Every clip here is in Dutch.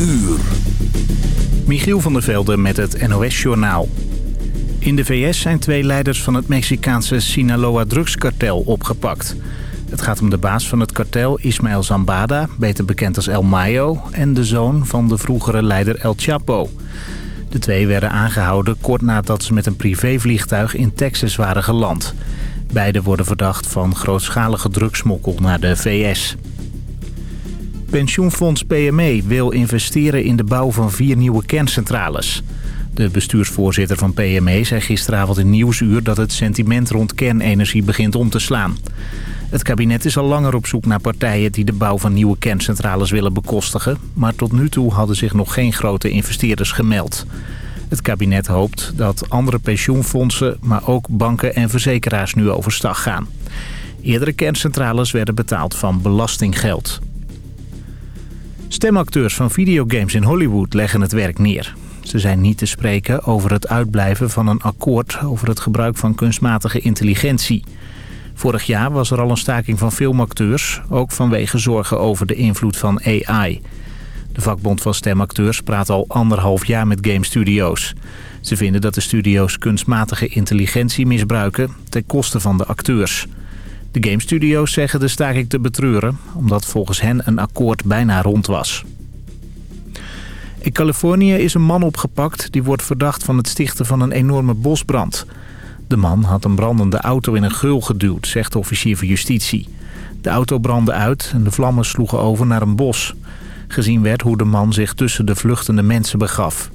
uur. Michiel van der Velde met het NOS-journaal. In de VS zijn twee leiders van het Mexicaanse Sinaloa-drugskartel opgepakt. Het gaat om de baas van het kartel, Ismael Zambada, beter bekend als El Mayo... en de zoon van de vroegere leider El Chapo. De twee werden aangehouden kort nadat ze met een privévliegtuig in Texas waren geland. Beiden worden verdacht van grootschalige drugsmokkel naar de VS. Pensioenfonds PME wil investeren in de bouw van vier nieuwe kerncentrales. De bestuursvoorzitter van PME zei gisteravond in Nieuwsuur... dat het sentiment rond kernenergie begint om te slaan. Het kabinet is al langer op zoek naar partijen die de bouw van nieuwe kerncentrales willen bekostigen. Maar tot nu toe hadden zich nog geen grote investeerders gemeld. Het kabinet hoopt dat andere pensioenfondsen, maar ook banken en verzekeraars nu overstag gaan. Eerdere kerncentrales werden betaald van belastinggeld. Stemacteurs van videogames in Hollywood leggen het werk neer. Ze zijn niet te spreken over het uitblijven van een akkoord over het gebruik van kunstmatige intelligentie. Vorig jaar was er al een staking van filmacteurs, ook vanwege zorgen over de invloed van AI. De vakbond van stemacteurs praat al anderhalf jaar met game studio's. Ze vinden dat de studio's kunstmatige intelligentie misbruiken ten koste van de acteurs. De game studio's zeggen de staking te betreuren, omdat volgens hen een akkoord bijna rond was. In Californië is een man opgepakt die wordt verdacht van het stichten van een enorme bosbrand. De man had een brandende auto in een geul geduwd, zegt de officier van justitie. De auto brandde uit en de vlammen sloegen over naar een bos. Gezien werd hoe de man zich tussen de vluchtende mensen begaf.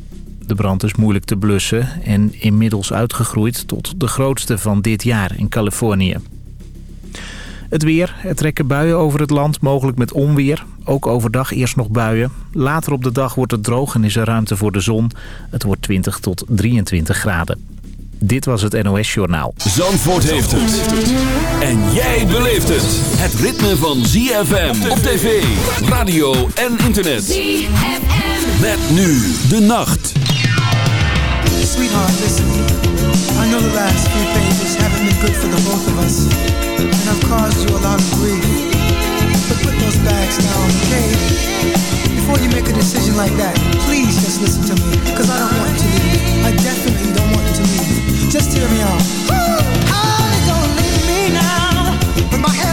De brand is moeilijk te blussen en inmiddels uitgegroeid tot de grootste van dit jaar in Californië. Het weer. Er trekken buien over het land, mogelijk met onweer. Ook overdag eerst nog buien. Later op de dag wordt het droog en is er ruimte voor de zon. Het wordt 20 tot 23 graden. Dit was het NOS Journaal. Zandvoort heeft het. En jij beleeft het. Het ritme van ZFM op tv, radio en internet. ZFM. Met nu de nacht. Sweetheart, listen. I know the last few pages haven't been good for the both of us. I've caused you a lot of grief. But put those bags down, okay? Before you make a decision like that, please just listen to me. Cause I don't want to leave. I definitely don't want to leave. Just hear me out. Honey, don't leave me now. With my head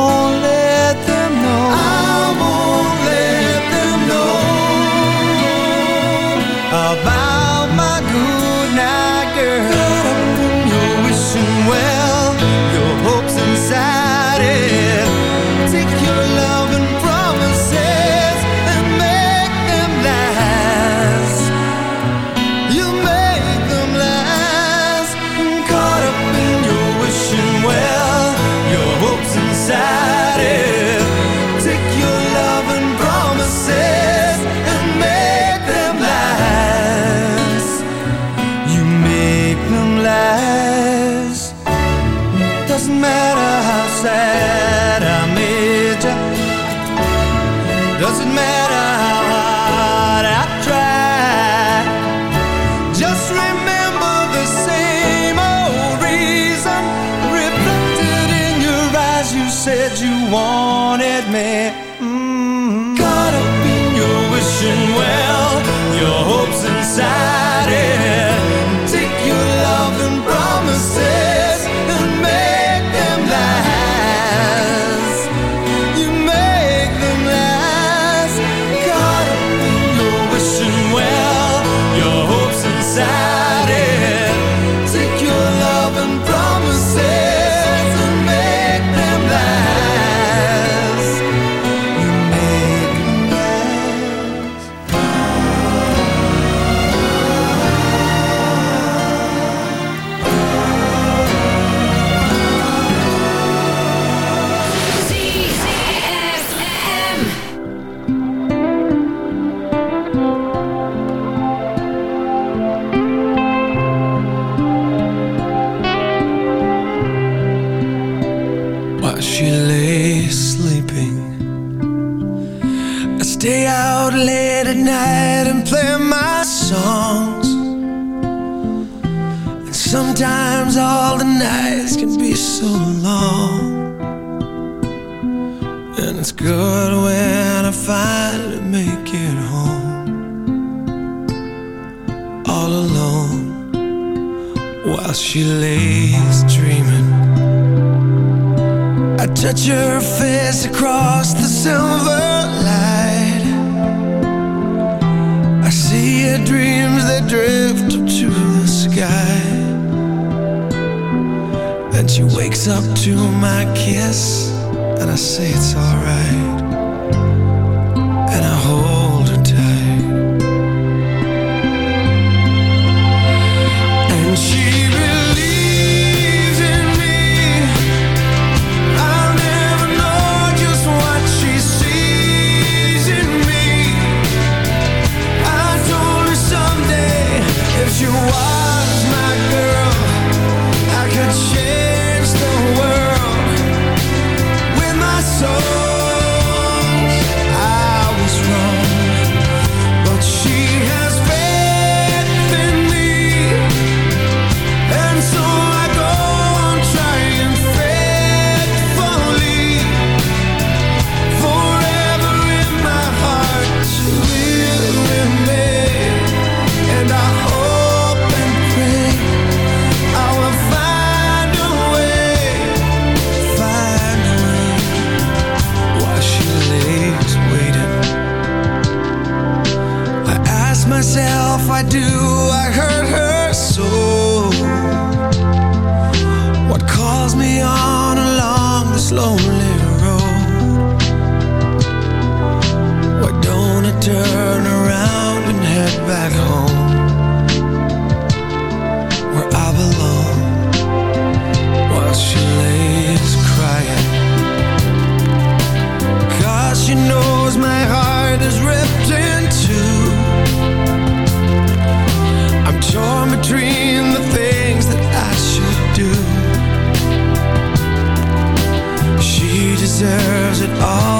lonely Touch your face across the silver light. I see your dreams that drift up to the sky. And she wakes up to my kiss And I say it's all I do, I hurt her so. What calls me on along this lonely road? Why don't I turn deserves it all,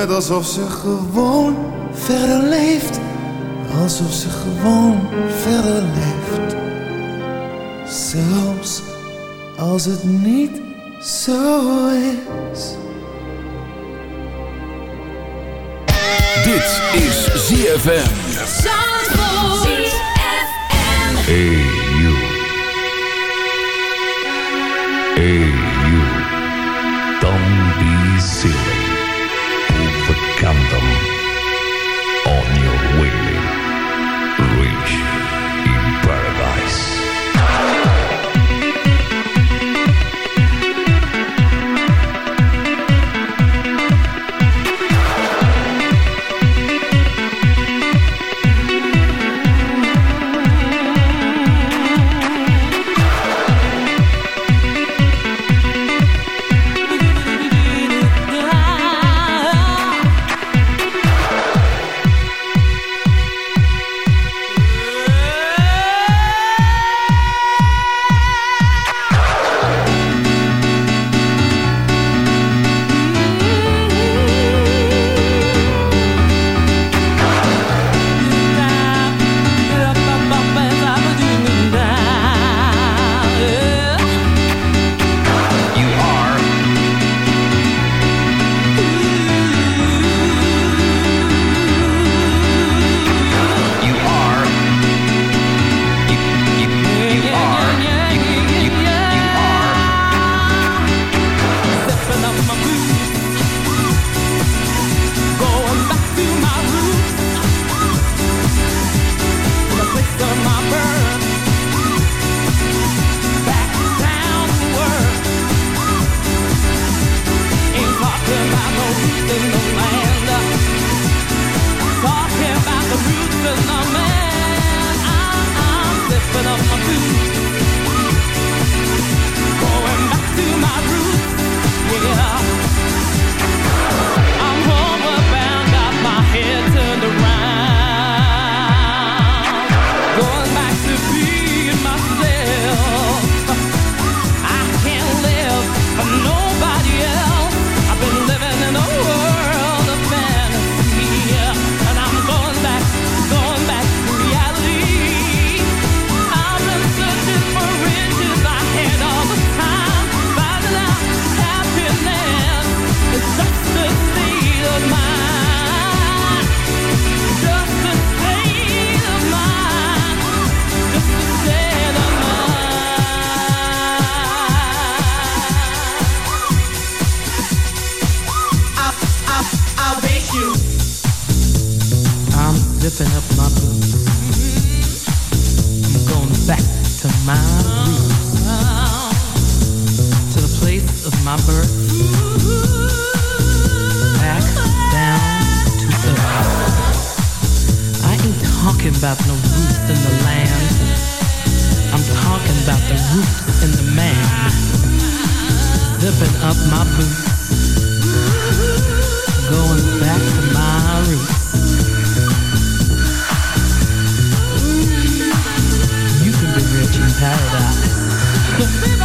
net alsof ze gewoon verder leeft. Alsof ze gewoon verder leeft. Zelfs als het niet zo is. Dit is ZFM. about no roots in the land. I'm talking about the roots in the man. Zipping up my boots. Going back to my roots. You can be rich in paradise.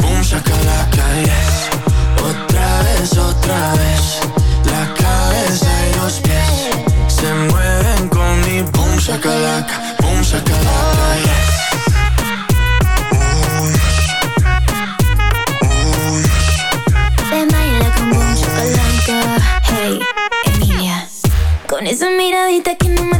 Boom, saca la calle. Otra vez, otra vez. La cabeza y los pies Se mueven con mi boom, saca la Boom, saca la calle. Hey, Emilia. Con esa miradita que no me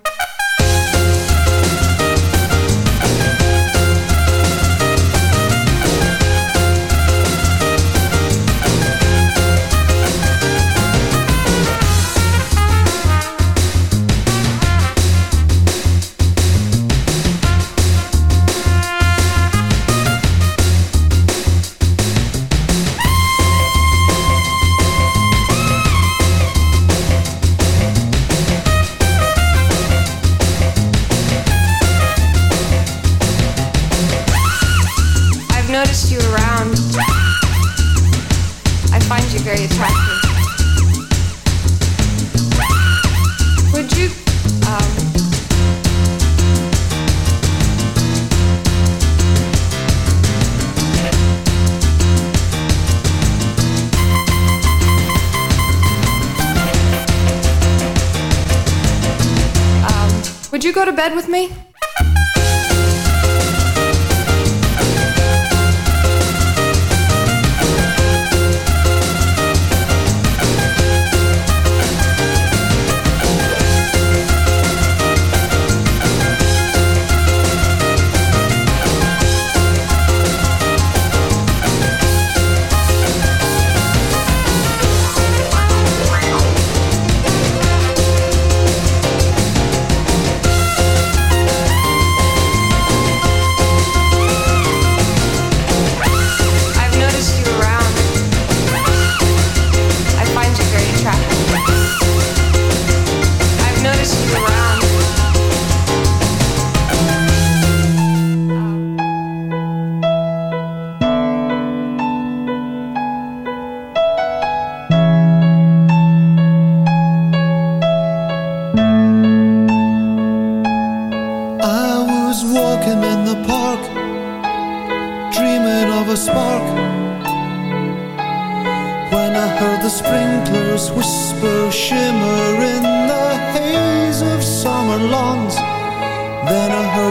bed with me?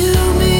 you mean